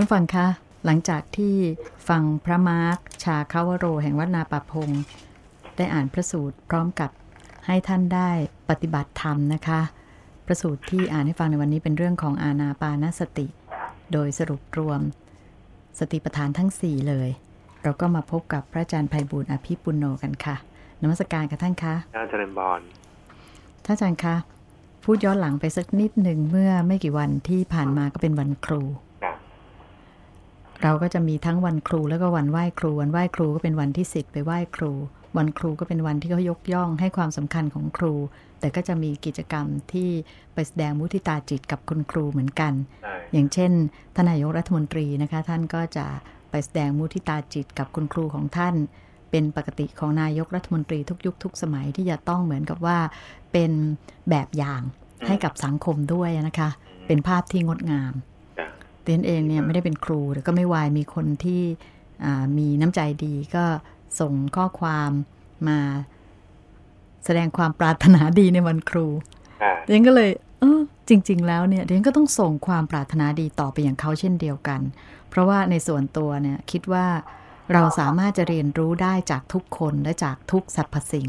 ท่านฟังคะหลังจากที่ฟังพระมาร์คชาคาวโร แห่งวัดนาปะพง ได้อ่านพระสูตรพร้อมกับให้ท่านได้ปฏิบัติธรรมนะคะ พระสูตรที่อ่านให้ฟังในวันนี้เป็นเรื่องของอาณาปานสติ โดยสรุปรวม สติปัฏฐานทั้ง 4 เลย เราก็มาพบกับพระอาจารย์ไพบูลอภิปุโนกันค่ะนมัสการกับท่านคะอาจารย์เจริญบอลท่านอาจารย์คะพูดย้อนหลังไปสักนิดหนึ่งเมื่อไม่กี่วันที่ผ่านมาก็เป็นวันครู เราก็จะมีทั้งวันครูแล้วก็วันไหว้ครู วันไหว้ครูก็เป็นวันที่สิทธิ์ไปไหว้ครู วันครูก็เป็นวันที่เขายกย่องให้ความสำคัญของครู แต่ก็จะมีกิจกรรมที่ไปแสดงมุทิตาจิตกับคุณครูเหมือนกัน อย่างเช่นทนายกรัฐมนตรีนะคะ ท่านก็จะไปแสดงมุทิตาจิตกับคุณครูของท่าน เป็นปกติของนายกรัฐมนตรีทุกยุคทุกสมัยที่จะต้องเหมือนกับว่าเป็นแบบอย่างให้กับสังคมด้วยนะคะ เป็นภาพที่งดงาม เตียนเองเนี่ยไม่ได้เป็นครูแต่ก็ไม่วายมีคนที่มีน้ำใจดีก็ส่งข้อความมาแสดงความปรารถนาดีในวันครูเดียนก็เลย เออจริง ๆ แล้วเนี่ยเดียนก็ต้องส่งความปรารถนาดีต่อไปอย่างเขาเช่นเดียวกัน เพราะว่าในส่วนตัวเนี่ยคิดว่าเราสามารถจะเรียนรู้ได้จากทุกคนและจากทุกสรรพสิ่ง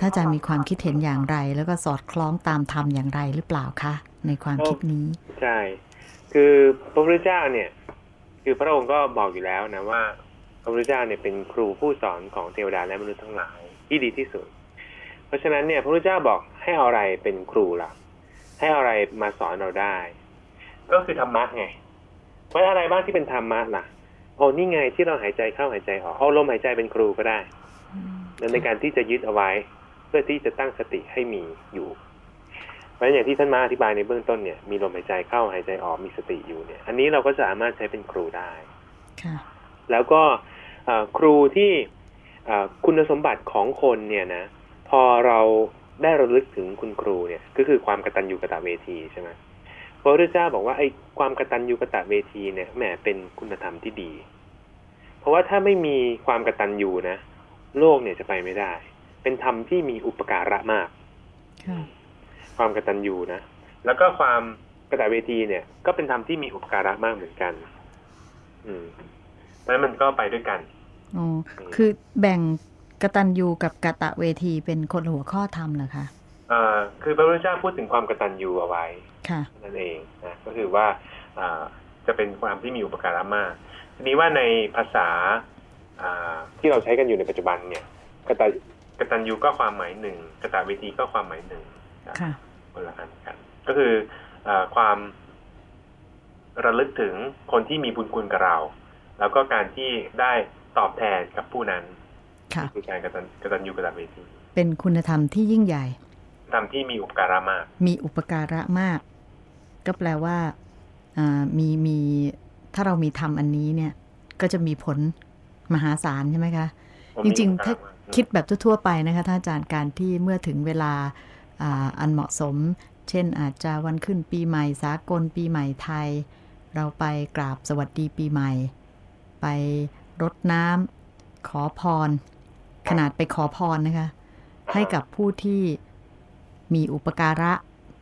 ถ้าจะมีความคิดเห็นอย่างไร แล้วก็สอดคล้องตามธรรมอย่างไรหรือเปล่าคะ ในความคิดนี้ ใช่ คือพระพุทธเจ้าเนี่ย คือพระองค์ก็บอกอยู่แล้วนะว่า พระพุทธเจ้าเนี่ยเป็นครูผู้สอนของเทวดาและมนุษย์ทั้งหลายที่ดีที่สุด เพราะฉะนั้นเนี่ยพระพุทธเจ้าบอกให้เอาอะไรเป็นครูล่ะ ให้เอาอะไรมาสอนเราได้ ก็คือธรรมะไงเพราะอะไรบ้างที่เป็นธรรมะล่ะโอ้นี่ไงที่เราหายใจเข้าหายใจออกเอาลมหายใจเป็นครูก็ได้ในการที่จะยึดเอาไว้ เพื่อที่จะตั้งสติให้มีอยู่ ราะฉะนั้นอย่างที่ท่านมาอธิบายในเบื้องต้นเนี่ยมีลมหายใจเข้าหายใจออกมีสติอยู่เนี่ย อันนี้เราก็สามารถใช้เป็นครูได้แล้วก็ครูที่คุณสมบัติของคนเนี่ยนะ พอเราได้ระลึกถึงคุณครูเนี่ยก็คือความกตัญญูกตเวทีใช่ไหมพระพุทธเจ้าบอกว่าไอ้ความกตัญญูกตเวทีเนี่ยแหมเป็นคุณธรรมที่ดี เพราะว่าถ้าไม่มีความกตัญญูนะ โลกเนี่ยจะไปไม่ได้ เป็นธรรมที่มีอุปการะมาก ความกตัญญูนะแล้วก็ความกระต่ายเวทีเนี่ย ก็เป็นธรรมที่มีอุปการะมากเหมือนกัน อืมเพราะมันก็ไปด้วยกันอ๋อคือแบ่งกตัญญูกับกะตะเวทีเป็นคนหัวข้อธรรมเหรอคะอ่าคือพระพุทธเจ้าพูดถึงความกตัญญูเอาไว้ค่ะนั่นเองนะก็คือว่าอ่าจะเป็นความที่มีอุปการะมาก ทีนี้ว่าในภาษาอ่าที่เราใช้กันอยู่ในปัจจุบันเนี่ยกตกตัญญูก็ความหมายหนึ่งกตะเวทีก็ความหมายหนึ่ง คนละอันกัน ก็คืออความระลึกถึงคนที่มีบุญคุณกับเรา แล้วก็การที่ได้ตอบแทนกับผู้นั้นคือการกตัญกตัญญูกตัญเวทีเป็นคุณธรรมที่ยิ่งใหญ่ธรรมที่มีอุปการะมาก มีอุปการะมาก ก็แปลว่ามีมีถ้าเรามีธรรมอันนี้เนี่ย ก็จะมีผลมหาศาลใช่ไหมคะ จริง ๆ ถ้าคิดแบบทั่วๆไปนะคะท่านอาจารย์การที่เมื่อถึงเวลา อันเหมาะสม เช่นอาจจะวันขึ้นปีใหม่สากลปีใหม่ไทย เราไปกราบสวัสดีปีใหม่ ไปรดน้ำขอพร ขนาดไปขอพรนะคะ ให้กับผู้ที่มีอุปการะ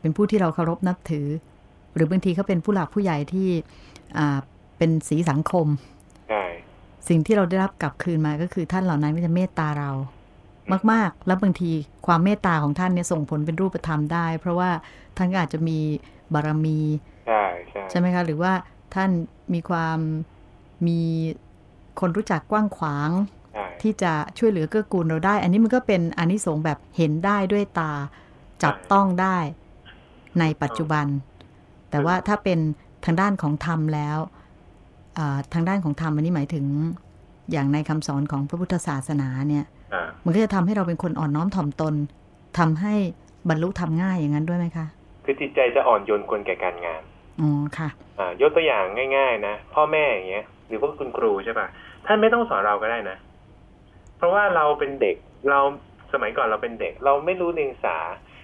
เป็นผู้ที่เราเคารพนับถือ หรือบางทีเขาเป็นผู้หลักผู้ใหญ่ที่เป็นสีสังคม สิ่งที่เราได้รับกลับคืนมาก็คือท่านเหล่านั้นก็จะเมตตาเรา มาก ๆ แล้วบางทีความเมตตาของท่านเนี่ยส่งผลเป็นรูปธรรมได้ เพราะว่าท่านอาจจะมีบารมีใช่ใช่ใช่ไหมคะหรือว่าท่านมีความมีคนรู้จักกว้างขวางที่จะช่วยเหลือเกื้อกูลเราได้ อันนี้มันก็เป็นอนนิสงส์แบบเห็นได้ด้วยตาจับต้องได้ในปัจจุบัน แต่ว่าถ้าเป็นทางด้านของธรรมแล้วทางด้านของธรรมอันนี้หมายถึงอย่างในคำสอนของพระพุทธศาสนาเนี่ย มันก็จะทำให้เราเป็นคนอ่อนน้อมถ่อมตนทำให้บรรลุทำง่ายอย่างนั้นด้วยไหมคะคือจิตใจจะอ่อนโยนคนแก่การงานอ๋อค่ะอ่ายกตัวอย่างง่าย ๆ นะพ่อแม่อย่างเงี้ย หรือว่าคุณครูใช่ปะท่านไม่ต้องสอนเราก็ได้นะ เพราะว่าเราเป็นเด็กเราสมัยก่อนเราเป็นเด็ก เราไม่รู้เรียงสา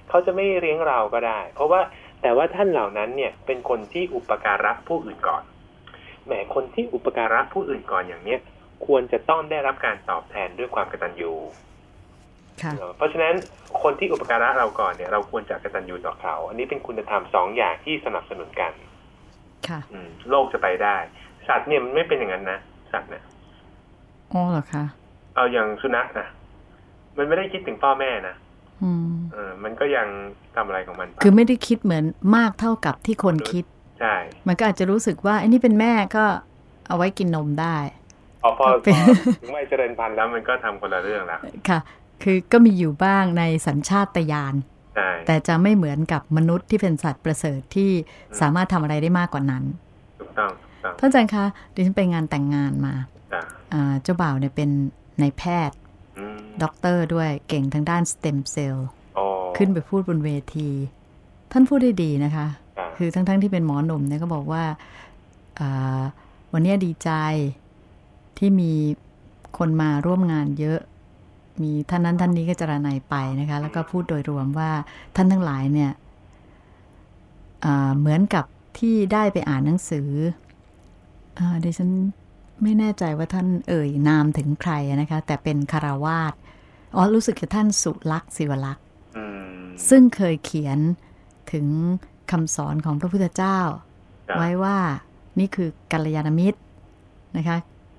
เขาจะไม่เลี้ยงเราก็ได้ เพราะว่าแต่ว่าท่านเหล่านั้นเนี่ยเป็นคนที่อุปการะผู้อื่นก่อนแหมคนที่อุปการะผู้อื่นก่อนอย่างเนี้ย ควรจะต้องได้รับการตอบแทนด้วยความกตัญญูเพราะฉะนั้นคนที่อุปการะเราก่อนเนี่ย เราควรจะกตัญญูต่อเขา อันนี้เป็นคุณธรรมสองอย่างที่สนับสนุนกัน ค่ะโลกจะไปได้ สัตว์เนี่ยมันไม่เป็นอย่างนั้นนะสัตว์เนี่ยอ๋อเหรอคะเอาอย่างสุนัขนะมันไม่ได้คิดถึงพ่อแม่นะอืมเออมันก็ยังทำอะไรของมันไปคือไม่ได้คิดเหมือนมากเท่ากับที่คนคิด ใช่ มันก็อาจจะรู้สึกว่าไอ้นี่เป็นแม่ก็เอาไว้กินนมได้พ อพอก็เป็นพอถึงวัยเจริญพันธุ์แล้วมันก็ทำคนละเรื่องแล้วค่ะ คือก็มีอยู่บ้างในสัญชาตญาณใช่แต่จะไม่เหมือนกับมนุษย์ที่เป็นสัตว์ประเสริฐที่สามารถทำอะไรได้มากกว่านั้นถูกต้องถูกต้องท่านอาจารย์คะดิฉันไปงานแต่งงานมาจ้ะอ่าเจ้าบ่าวเนี่ยเป็นนายแพทย์อืมด็อกเตอร์ด้วยเก่งทางด้านสเต็มเซลล์โอ้ขึ้นไปพูดบนเวที ท่านพูดได้ดีนะคะจ้ะคือทั้งๆที่เป็นหมอหนุ่มเนี่ยก็บอกว่าอ่าวันนี้ดีใจ ที่มีคนมาร่วมงานเยอะ มีท่านนั้นท่านนี้ก็จรนายไปนะคะ แล้วก็พูดโดยรวมว่าท่านทั้งหลายเนี่ยอ่าเหมือนกับที่ได้ไปอ่านหนังสืออาดิฉันไม่แน่ใจว่าท่านเอ่ยนามถึงใครนะคะ แต่เป็นคารวาสอ๋อรู้สึกจะท่านสุลักษณ์ศิวลักษณ์อืมซึ่งเคยเขียนถึงคำสอนของพระพุทธเจ้าจ้ะไว้ว่านี่คือกัลยาณมิตรนะคะ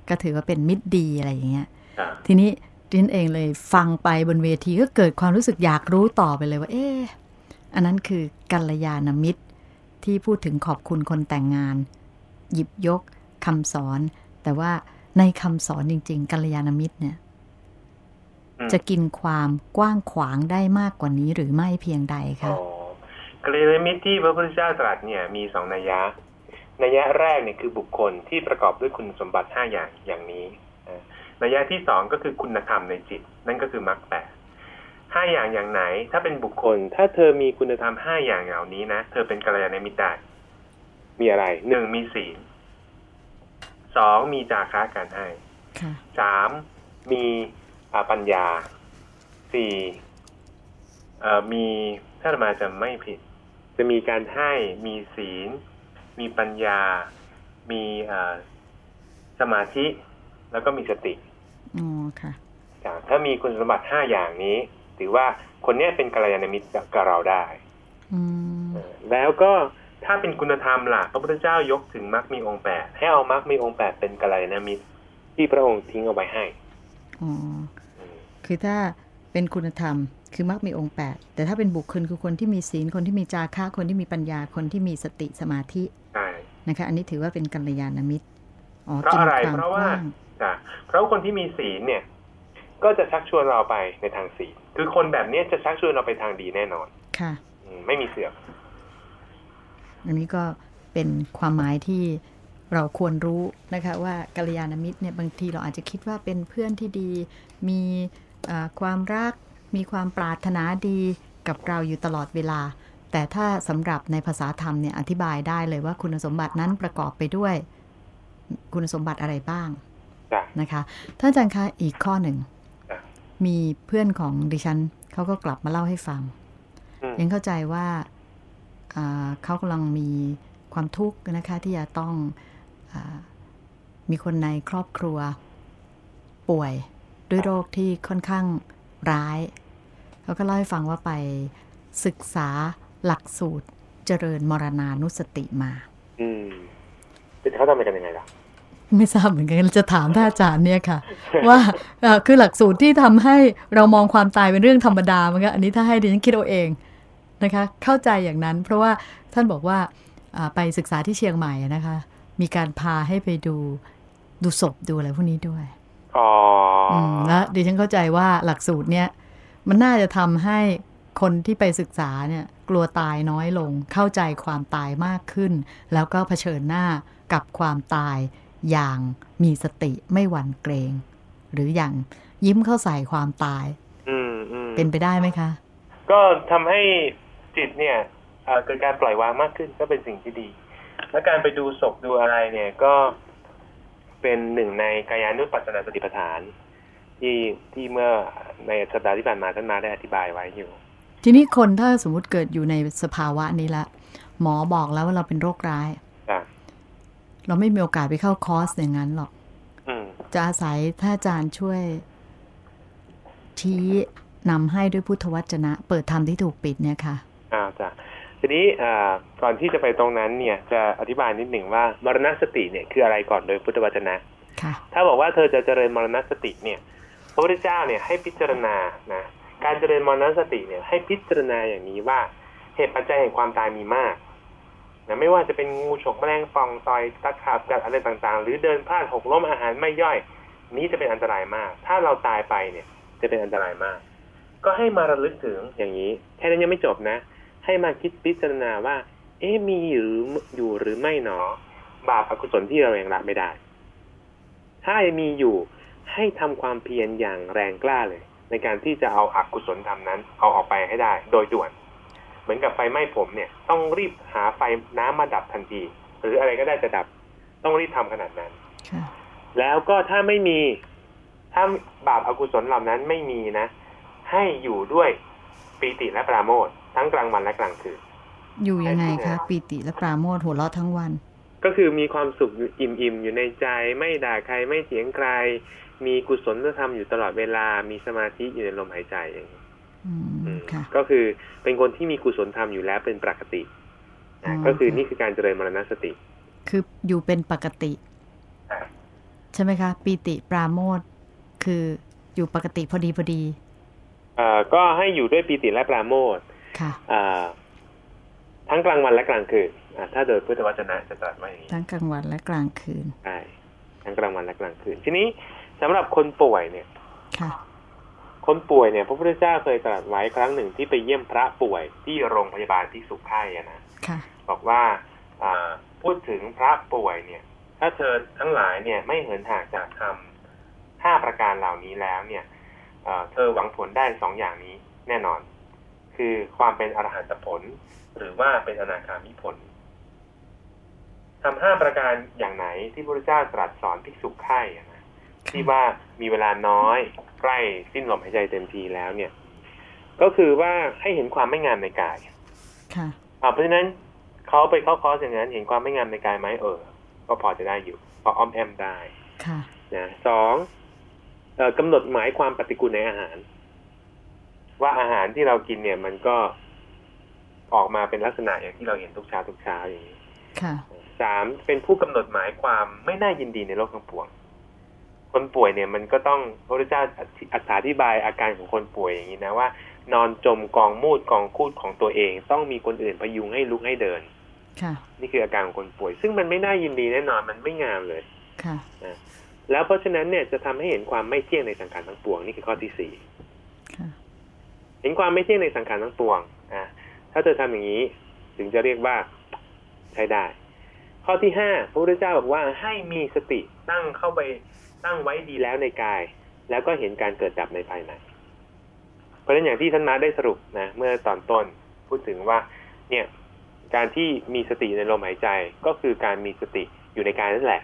ก็ถือว่าเป็นมิตรดีอะไรอย่างเงี้ยจ้ะทีนี้ดิฉันเองเลยฟังไปบนเวทีก็เกิดความรู้สึกอยากรู้ต่อไปเลยว่า เอ๊ะอันนั้นคือกัลยาณมิตรที่พูดถึงขอบคุณคนแต่งงาน หยิบยกคำสอน แต่ว่าในคำสอนจริง ๆ กัลยาณมิตรเนี่ยอืมจะกินความกว้างขวางได้มากกว่านี้หรือไม่เพียงใดอ๋คะอกริยามิตรที่พระพุทธเจ้าตรัสเนี่ยมีสองนัยยะ นัยยะแรกเนี่ยคือบุคคลที่ประกอบด้วยคุณสมบัติห้าอย่างอย่างนี้อ่านัยยะที่สองก็คือคุณธรรมในจิต นั่นก็คือมรรคแปดห้าอย่างอย่างไหน ถ้าเป็นบุคคล ถ้าเธอมีคุณธรรมห้าอย่างเหล่านี้นะเธอเป็นกัลยาณมิตรได้มีอะไรหนึ่งมีศีลสองมีจาคะการให้ค่ะสามมีอ่าปัญญาสี่เอ่อมีถ้าอาตมาจะไม่ผิด จะมีการให้มีศีล มีปัญญา มีเอ่อสมาธิ แล้วก็มีสติอ๋อค่ะจ้ะถ้ามีคุณสมบัติห้าอย่างนี้ ถือว่าคนเนี้ยเป็นกัลยาณมิตรกับเราได้อืมเออแล้วก็ถ้าเป็นคุณธรรมล่ะ พระพุทธเจ้ายกถึงมรรคมีองค์แปดให้เอามรรคมีองค์แปดเป็นกัลยาณมิตรที่พระองค์ทิ้งเอาไว้ให้อ๋ออืมคือถ้าเป็นคุณธรรม คือมักมีองค์แปดแต่ถ้าเป็นบุคคลคือคนที่มีศีลคนที่มีจาคะคนที่มีปัญญาคนที่มีสติสมาธิใช่ นะคะ อันนี้ถือว่าเป็นกัลยาณมิตรอ๋อเพราะกินอะไรความเพราะกว่าว้างจ้ะเพราะคนที่มีศีลเนี่ย ก็จะชักชวนเราไปในทางศีลคือคนแบบเนี้ยจะชักชวนเราไปทางดีแน่นอน ค่ะอืมไม่มีเสือกอันนี้ก็เป็นความหมายที่เราควรรู้นะคะ ว่ากัลยาณมิตรเนี่ยบางทีเราอาจจะคิดว่าเป็นเพื่อนที่ดี มีเอ่อความรัก มีความปรารถนาดีกับเราอยู่ตลอดเวลา แต่ถ้าสำหรับในภาษาธรรมเนี่ยอธิบายได้เลยว่าคุณสมบัตินั้นประกอบไปด้วย คุณสมบัติอะไรบ้างจ้ะนะคะท่านอาจารย์คะอีกข้อหนึ่งจ้ะมีเพื่อนของดิฉันเขาก็กลับมาเล่าให้ฟังอืมยังเข้าใจว่าอ่าเขากำลังมีความทุกข์นะคะที่จะต้องอามีคนในครอบครัว ป่วยด้วยโรคที่ค่อนข้างร้ายเขาก็เล่าให้ฟังว่าไปศึกษา หลักสูตรเจริญมรณานุสติมา อืมแต่เขาทำไปกันยังไงล่ะไม่ทราบเหมือนกันจะถามท่านอาจารย์เนี่ยค่ะ ว่าเอ่อคือหลักสูตรที่ทำให้เรามองความตายเป็นเรื่องธรรมดามันก็อันนี้ถ้าให้ดิฉันคิดเอาเองนะคะ เข้าใจอย่างนั้น เพราะว่าท่านบอกว่าอ่าไปศึกษาที่เชียงใหม่นะคะ มีการพาให้ไปดูดูศพดูอะไรพวกนี้ด้วยอ๋อออืมแล้วดิฉันเข้าใจว่าหลักสูตรเนี่ยมันน่าจะทำให้ คนที่ไปศึกษาเนี่ยกลัวตายน้อยลง เข้าใจความตายมากขึ้น แล้วก็เผชิญหน้ากับความตายอย่างมีสติไม่หวั่นเกรง หรืออย่างยิ้มเข้าใส่ความตายอืมอืมเป็นไปได้ไหมคะ ก็ทำให้จิตเนี่ยเอ่อเกิดการปล่อยวางมากขึ้นก็เป็นสิ่งที่ดี และการไปดูศพดูอะไรเนี่ยก็เป็นหนึ่งในกายานุปัสสนาสติปัฏฐาน ที่ที่เมื่อในสัปดาห์ที่ผ่านมาท่านมาได้อธิบายไว้อยู่ ทีนี้คนถ้าสมมุติเกิดอยู่ในสภาวะนี้ละ หมอบอกแล้วว่าเราเป็นโรคร้ายจ้ะเราไม่มีโอกาสไปเข้าคอร์สอย่างนั้นหรอกอืมจะอาศัยท่านอาจารย์ช่วย ชี้นำให้ด้วยพุทธวจนะ เปิดธรรมที่ถูกปิดเนี่ยค่ะอ้าวจ้ะทีนี้ก่อนที่จะไปตรงนั้นเนี่ย จะอธิบายนิดหนึ่งว่ามรณสติเนี่ยคืออะไรก่อนโดยพุทธวจนะถ้าบอกว่าเธอจะเจริญมรณสติเนี่ย พระพุทธเจ้าเนี่ยให้พิจารณานะ การเจริญมรณสติเนี่ยให้พิจารณาอย่างนี้ว่าเหตุปัจจัยแห่งความตายมีมากนะไม่ว่าจะเป็นงูฉกแมลงฟองต่อยตะขาบกัดอะไรต่างๆ หรือเดินพลาดหกล้มอาหารไม่ย่อย นี้จะเป็นอันตรายมาก ถ้าเราตายไปเนี่ย จะเป็นอันตรายมาก ก็ให้มาระลึกถึงอย่างนี้ แค่นั้นยังไม่จบนะ ให้มาคิดพิจารณาว่า เอ๊มีหรืออยู่หรือไม่หนอ บาปอกุศลที่เรายังละไม่ได้ ถ้ามีอยู่ให้ทำความเพียรอย่างแรงกล้าเลย ในการที่จะเอาอกุศลธรรมนั้น เอาออกไปให้ได้ โดยด่วน เหมือนกับไฟไหม้ผมเนี่ย ต้องรีบหาไฟน้ำมาดับทันที หรืออะไรก็ได้จะดับ ต้องรีบทำขนาดนั้นแล้วก็ถ้าไม่มีถ้าบาปอากุศลเหล่านั้นไม่มีนะ ให้อยู่ด้วยปีติและปราโมททั้งกลางวันและกลางคืนอยู่ยังไงคะปีติและปราโมทหัวเราะทั้งวัน ก็คือมีความสุขอิ่มๆอยู่ในใจ ไม่ด่าใครไม่เถียงใคร มีกุศลธรรมอยู่ตลอดเวลา มีสมาธิอยู่ในลมหายใจอย่างนี้ก็คือเป็นคนที่มีกุศลธรรมอยู่แล้วเป็นปกติก็คือนี่คือการเจริญมรณสติ คืออยู่เป็นปกติใช่ไหมคะ ปีติปราโมทคืออยู่ปกติพอดีพอดีอ่าก็ให้อยู่ด้วยปีติและปราโมทค่ะอ่าทั้งกลางวันและกลางคืนอ่า ถ้าโดยพุทธวจนะจะตรัสว่าอย่างนี้ทั้งกลางวันและกลางคืนใช่ทั้งกลางวันและกลางคืน ทีนี้สำหรับคนป่วยเนี่ยค่ะคนป่วยเนี่ยพระพุทธเจ้าเคยตรัสไว้ครั้งหนึ่งที่ไปเยี่ยมพระป่วยที่โรงพยาบาลที่สุขไข่นะบอกว่าพูดถึงพระป่วยเนี่ย ถ้าเธอทั้งหลายเนี่ยไม่เหินห่างจากธรรมห้าประการเหล่านี้แล้วเนี่ยเธอหวังผลได้สองอย่างนี้แน่นอน คือความเป็นอรหันตผล หรือว่าเป็นอนาคามิผล ทำห้าประการอย่างไหนที่พระพุทธเจ้าตรัสสอนภิกษุไข่นะที่ว่ามีเวลาน้อยใกล้สิ้นลมหายใจเต็มทีแล้วเนี่ย ก็คือว่าให้เห็นความไม่งามในกายค่ะเพราะฉะนั้นเขาไปเข้าคอร์สอย่างนั้นเห็นความไม่งามในกายไหมเออ ก็พอจะได้อยู่พออ้อมแอมได้ค่ะนะสองกำหนดหมายความปฏิกูลในอาหาร ว่าอาหารที่เรากินเนี่ยมันก็ออกมาเป็นลักษณะอย่างที่เราเห็นทุกเช้าทุกเช้าอย่างนี้ค่ะ สามเป็นผู้กำหนดหมายความไม่น่ายินดีในโลกทั้งปวง คนป่วยเนี่ยมันก็ต้องพระพุทธเจ้าอธิบายอาการของคนป่วยอย่างนี้นะว่า นอนจมกองมูดกองคูดของตัวเอง ต้องมีคนอื่นพยุงให้ลุกให้เดินค่ะนี่คืออาการของคนป่วย ซึ่งมันไม่น่ายินดีแน่นอนมันไม่งามเลยค่ะแล้วเพราะฉะนั้นเนี่ยจะทำให้เห็นความไม่เที่ยงในสังขารทั้งปวงนี่คือข้อที่สี่เห็นความไม่เที่ยงในสังขารทั้งปวงอะถ้าเธอทำอย่างนี้ ถึงจะเรียกว่าใช้ได้ ข้อที่ห้าพระพุทธเจ้าบอกว่าให้มีสติตั้งเข้าไปตั้งไว้ดีแล้วในกาย แล้วก็เห็นการเกิดดับในภายในเพราะฉะนั้นอย่างที่ท่านมาได้สรุปนะเมื่อตอนต้นพูดถึงว่าเนี่ยการที่มีสติในลมหายใจก็คือการมีสติอยู่ในกายนั่นแหละ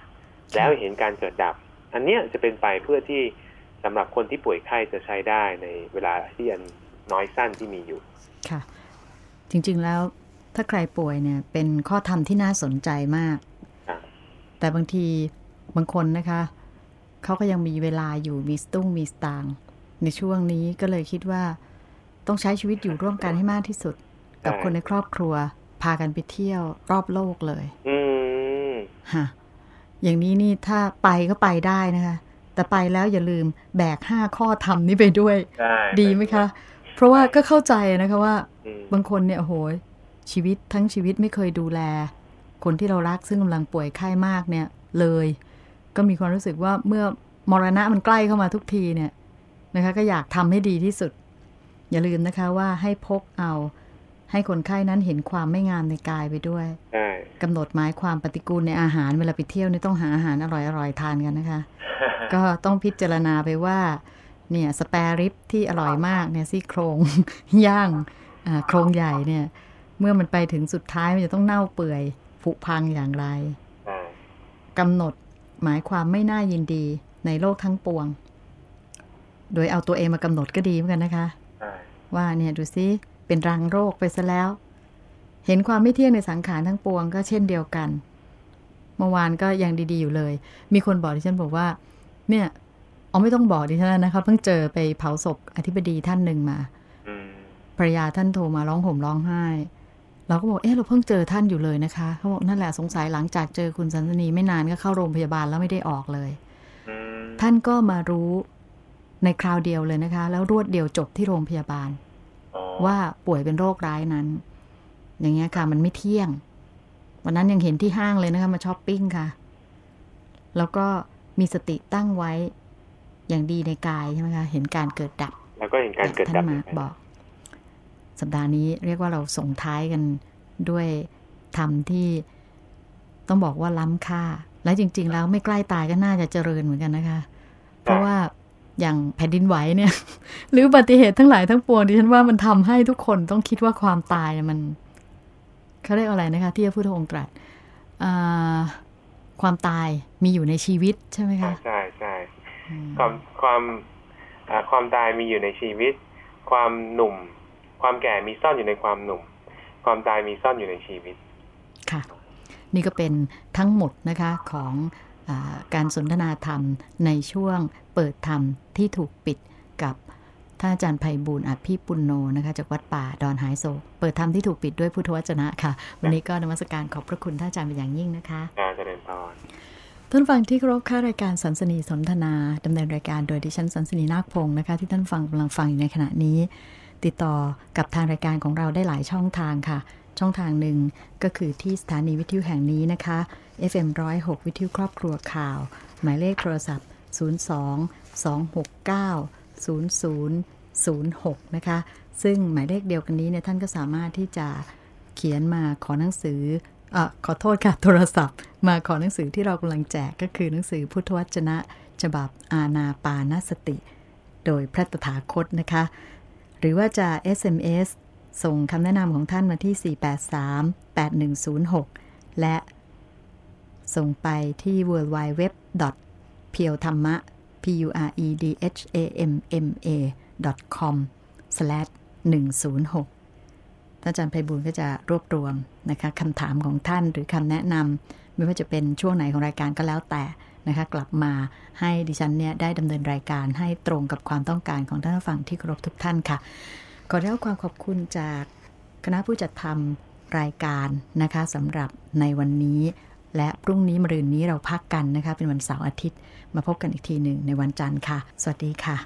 แล้วเห็นการเกิดดับ อันเนี้ยจะเป็นไปเพื่อที่สำหรับคนที่ป่วยไข้จะใช้ได้ในเวลาที่อันน้อยสั้นที่มีอยู่ค่ะ จริงๆแล้ว ถ้าใครป่วยเนี่ย เป็นข้อธรรมที่น่าสนใจมาก แต่บางทีบางคนนะคะ เขาก็ยังมีเวลาอยู่มีสตุ้งมีสตางในช่วงนี้ก็เลยคิดว่า ต้องใช้ชีวิตอยู่ร่วมกันให้มากที่สุด กับคนในครอบครัว พากันไปเที่ยวรอบโลกเลย อืมฮะอย่างนี้นี่ถ้าไปก็ไปได้นะคะ แต่ไปแล้วอย่าลืมแบกห้าข้อทำนี้ไปด้วย ดีไหมคะ เพราะว่าก็เข้าใจนะคะว่า บางคนเนี่ยโอ้โห ชีวิตทั้งชีวิตไม่เคยดูแล คนที่เรารักซึ่งกำลังป่วยไข้มากเนี่ยเลย ก็มีความรู้สึกว่าเมื่อมรณะมันใกล้เข้ามาทุกทีเนี่ยนะคะก็อยากทำให้ดีที่สุด อย่าลืมนะคะว่าให้พกเอา ให้คนไข้นั้นเห็นความไม่งามในกายไปด้วยกำหนดหมายความปฏิกูลในอาหารเวลาไปเที่ยวนี่ต้องหาอาหารอร่อยๆทานกันนะคะ ก็ต้องพิจารณาไปว่าเนี่ยสเปริบที่อร่อยมากเนี่ยซี่โครงย่างโครงใหญ่เนี่ย เมื่อมันไปถึงสุดท้ายมันจะต้องเน่าเปื่อยผุพังอย่างไรกำหนดหมายความไม่น่ายินดีในโลกทั้งปวง โดยเอาตัวเองมากำหนดก็ดีเหมือนกันนะคะว่าเนี่ยดูซิเป็นรังโรคไปซะแล้ว เห็นความไม่เที่ยงในสังขารทั้งปวงก็เช่นเดียวกัน เมื่อวานก็ยังดีๆอยู่เลย มีคนบอกดิฉันบอกว่า เนี่ยเอาไม่ต้องบอกดิฉันนะครับเพิ่งเจอไปเผาศพอธิบดีท่านหนึ่งมาภรรยาท่านโทรมาร้องห่มร้องไห้ เราก็บอกเออเราเพิ่งเจอท่านอยู่เลยนะคะเขาบอกนั่นแหละสงสัยหลังจากเจอคุณสันสนีไม่นานก็เข้าโรงพยาบาลแล้วไม่ได้ออกเลยอืมท่านก็มารู้ในคราวเดียวเลยนะคะ แล้วรวดเดียวจบที่โรงพยาบาลอ๋อว่าป่วยเป็นโรคร้ายนั้น อย่างเงี้ยค่ะมันไม่เที่ยง วันนั้นยังเห็นที่ห้างเลยนะคะมาช้อปปิ้งค่ะ แล้วก็มีสติตั้งไว้อย่างดีในกายใช่ไหมคะ เห็นการเกิดดับ แล้วก็เห็นการเกิดท่าดับนเหมืมาอนกันบอก สัปดาห์นี้เรียกว่าเราส่งท้ายกันด้วยธรรมที่ต้องบอกว่าล้ำค่า และจริง ๆ แล้วไม่ใกล้ตายก็น่าจะเจริญเหมือนกันนะคะ เพราะว่าอย่างแผ่นดินไหวเนี่ย หรืออุบัติเหตุทั้งหลายทั้งปวงดิฉันว่ามันทำให้ทุกคนต้องคิดว่าความตายเนี่ยมันเขาเรียกอะไรนะคะ ที่พระพุทธองค์ตรัสอ่าความตายมีอยู่ในชีวิตใช่ไหมคะใช่ใช่อืมความความอ่าความตายมีอยู่ในชีวิต ความหนุ่ม ความแก่มีซ่อนอยู่ในความหนุ่ม ความตายมีซ่อนอยู่ในชีวิต ค่ะ นี่ก็เป็นทั้งหมดนะคะของอาการสนทนาธรรมในช่วงเปิดธรรมที่ถูกปิดกับท่านอาจารย์ไพบูลย์อภิปุณโนนะคะจากวัดป่าดอนหายโศกเปิดธรรมที่ถูกปิดด้วยพุทธวจนะค่ะ วันนี้ก็นมัสการขอบพระคุณท่านอาจารย์เป็นอย่างยิ่งนะคะการเจริญพรท่านฟังที่เคารพค่ารายการสันสนีสนทนาดำเนินรายการโดยดิฉันสันสนีนาคพงศ์นะคะที่ท่านฟังกำลังฟังอยู่ในขณะนี้ ติดต่อกับทางรายการของเราได้หลายช่องทางค่ะ ช่องทางหนึ่งก็คือที่สถานีวิทยุแห่งนี้นะคะ FM 106วิทยุครอบครัวข่าว หมายเลขโทรศัพท์ 02 269 0006 นะคะ ซึ่งหมายเลขเดียวกันนี้เนี่ยท่านก็สามารถที่จะเขียนมาขอหนังสือเออขอโทษค่ะโทรศัพท์ มาขอหนังสือที่เรากำลังแจกก็คือหนังสือพุทธวจนะ ฉบับอาณาปานสติ โดยพระตถาคตนะคะ หรือว่าจะ SMS ส่งคำแนะนำของท่านมาที่ 483-8106 และ ส่งไปที่ w w w p e o t h a m m a p u r e d h a m m a com slash 106ท่านอาจารย์ไพบุญก็จะรวบรวมนะคะคำถามของท่านหรือคำแนะนำไม่ว่าจะเป็นช่วงไหนของรายการก็แล้วแต่ นะคะกลับมาให้ดิฉันเนี่ยได้ดำเนินรายการให้ตรงกับความต้องการของท่านผู้ฟังที่เคารพทุกท่านค่ะ ขอได้รับความขอบคุณจากคณะผู้จัดทำรายการนะคะสำหรับในวันนี้ และพรุ่งนี้มรืนนี้เราพักกันนะคะ เป็นวันเสาร์อาทิตย์ มาพบกันอีกทีหนึ่งในวันจันทร์ค่ะ สวัสดีค่ะ